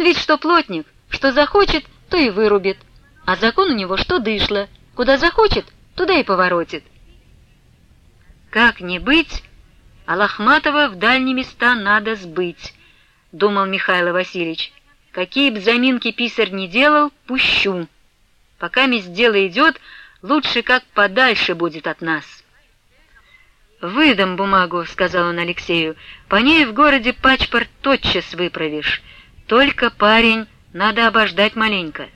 Ведь что плотник, что захочет, то и вырубит, а закон у него что дышло, куда захочет, туда и поворотит. Как не быть, а Лохматова в дальние места надо сбыть, думал Михаил Васильевич. Какие б заминки писарь не делал, пущу. Пока месть дело идет, лучше как подальше будет от нас. «Выдам бумагу», — сказал он Алексею. «По ней в городе пачпорт тотчас выправишь. Только, парень, надо обождать маленько».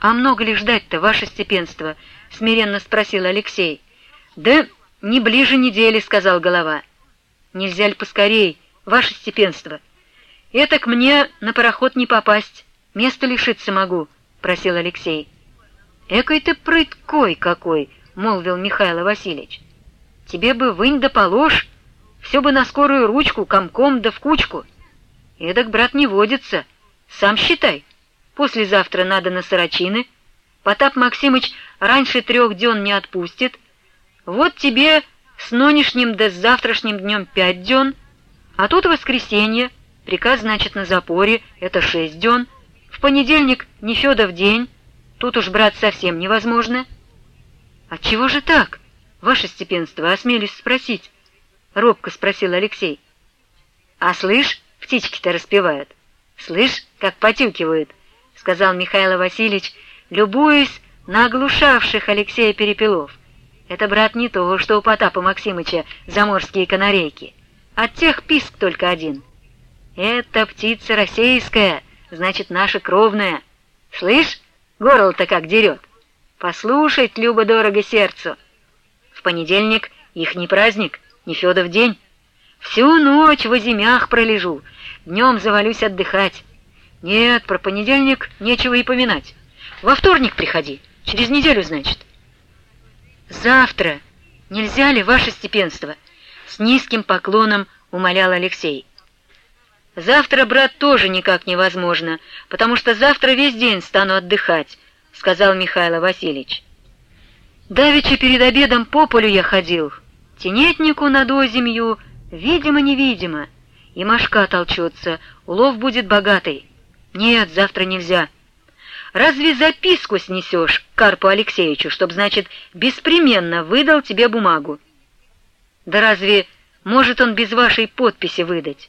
«А много ли ждать-то, ваше степенство?» — смиренно спросил Алексей. «Да не ближе недели», — сказал голова. «Нельзя ли поскорей, ваше степенство?» «Это к мне на пароход не попасть, место лишиться могу», — просил Алексей. «Экой ты прыткой какой!» — молвил Михаил Васильевич. Тебе бы вынь да положь, все бы на скорую ручку, комком да в кучку. Эдак, брат, не водится. Сам считай. Послезавтра надо на Сорочины. Потап Максимыч раньше трех дён не отпустит. Вот тебе с нынешним да с завтрашним днем пять дён, а тут воскресенье, приказ, значит, на запоре, это шесть дён. В понедельник не Федов день, тут уж, брат, совсем невозможно. Отчего же так? «Ваше степенство, осмелюсь спросить?» — робко спросил Алексей. «А слышь, птички-то распевают. Слышь, как потюкивают», — сказал Михаил Васильевич, любуясь на оглушавших Алексея перепелов. «Это, брат, не то, что у Потапа Максимыча заморские канарейки. От тех писк только один. Это птица российская, значит, наша кровная. Слышь, горло-то как дерет. Послушать любо-дорого сердцу». В понедельник их не праздник, не Федов день. Всю ночь в озимях пролежу, днем завалюсь отдыхать. Нет, про понедельник нечего и поминать. Во вторник приходи, через неделю, значит. Завтра. Нельзя ли, ваше степенство? С низким поклоном умолял Алексей. Завтра, брат, тоже никак невозможно, потому что завтра весь день стану отдыхать, сказал Михаил Васильевич. Давеча перед обедом по полю я ходил, тенетнику над озимью, видимо-невидимо, и мошка толчется, улов будет богатый. Нет, завтра нельзя. Разве записку снесешь Карпу Алексеевичу, чтоб, значит, беспременно выдал тебе бумагу? Да разве может он без вашей подписи выдать?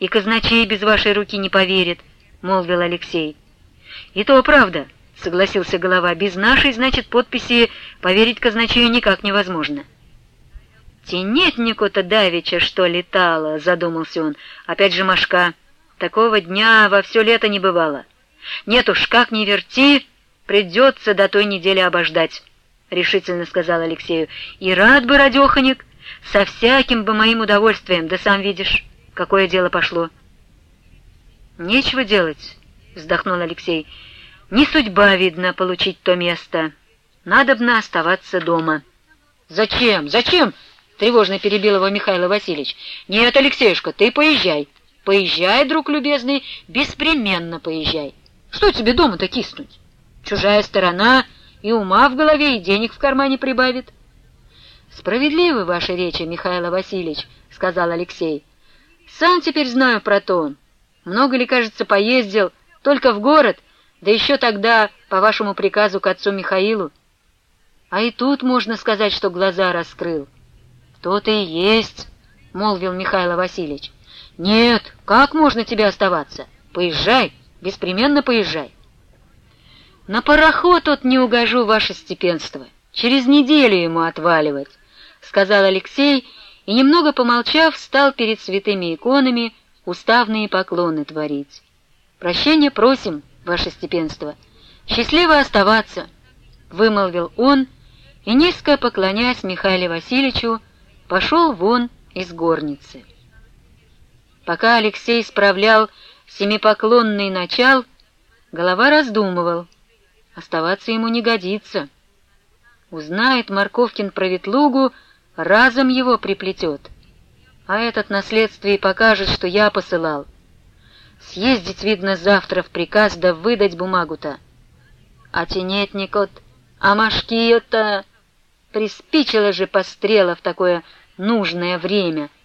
И казначей без вашей руки не поверит, — молвил Алексей. И то правда, — согласился голова. Без нашей, значит, подписи поверить казначею никак невозможно. Тенетнику-то давеча что летало, задумался он. Опять же мошка. Такого дня во все лето не бывало. Нет уж, как ни верти, придется до той недели обождать, решительно сказал Алексею. И рад бы, радеханик, со всяким бы моим удовольствием, да сам видишь, какое дело пошло. Нечего делать, вздохнул Алексей. Не судьба, видно, получить то место. Надобно оставаться дома. Зачем? Зачем? Тревожно перебил его Михаил Васильевич. Нет, Алексеюшка, ты поезжай. Поезжай, друг любезный, беспременно поезжай. Что тебе дома-то киснуть? Чужая сторона и ума в голове, и денег в кармане прибавит. Справедливы ваши речи, Михаил Васильевич, сказал Алексей. Сам теперь знаю про то. Много ли, кажется, поездил, только в город — да еще тогда по вашему приказу к отцу Михаилу. А и тут можно сказать, что глаза раскрыл. То-то и есть, — молвил Михаил Васильевич. Нет, как можно тебе оставаться? Поезжай, беспременно поезжай. На пароход тот не угожу, ваше степенство. Через неделю ему отваливать, — сказал Алексей, и, немного помолчав, стал перед святыми иконами уставные поклоны творить. Прощения просим, — ваше степенство. Счастливо оставаться, — вымолвил он, и, низко поклоняясь Михаилу Васильевичу, пошел вон из горницы. Пока Алексей справлял семипоклонный начал, голова раздумывал. Оставаться ему не годится. Узнает Марковкин про Ветлугу, разом его приплетет. А этот наследствие покажет, что я посылал. Съездить, видно, завтра в приказ, да выдать бумагу-то. А тенетник-от, а машки-то... Приспичило же пострела в такое нужное время —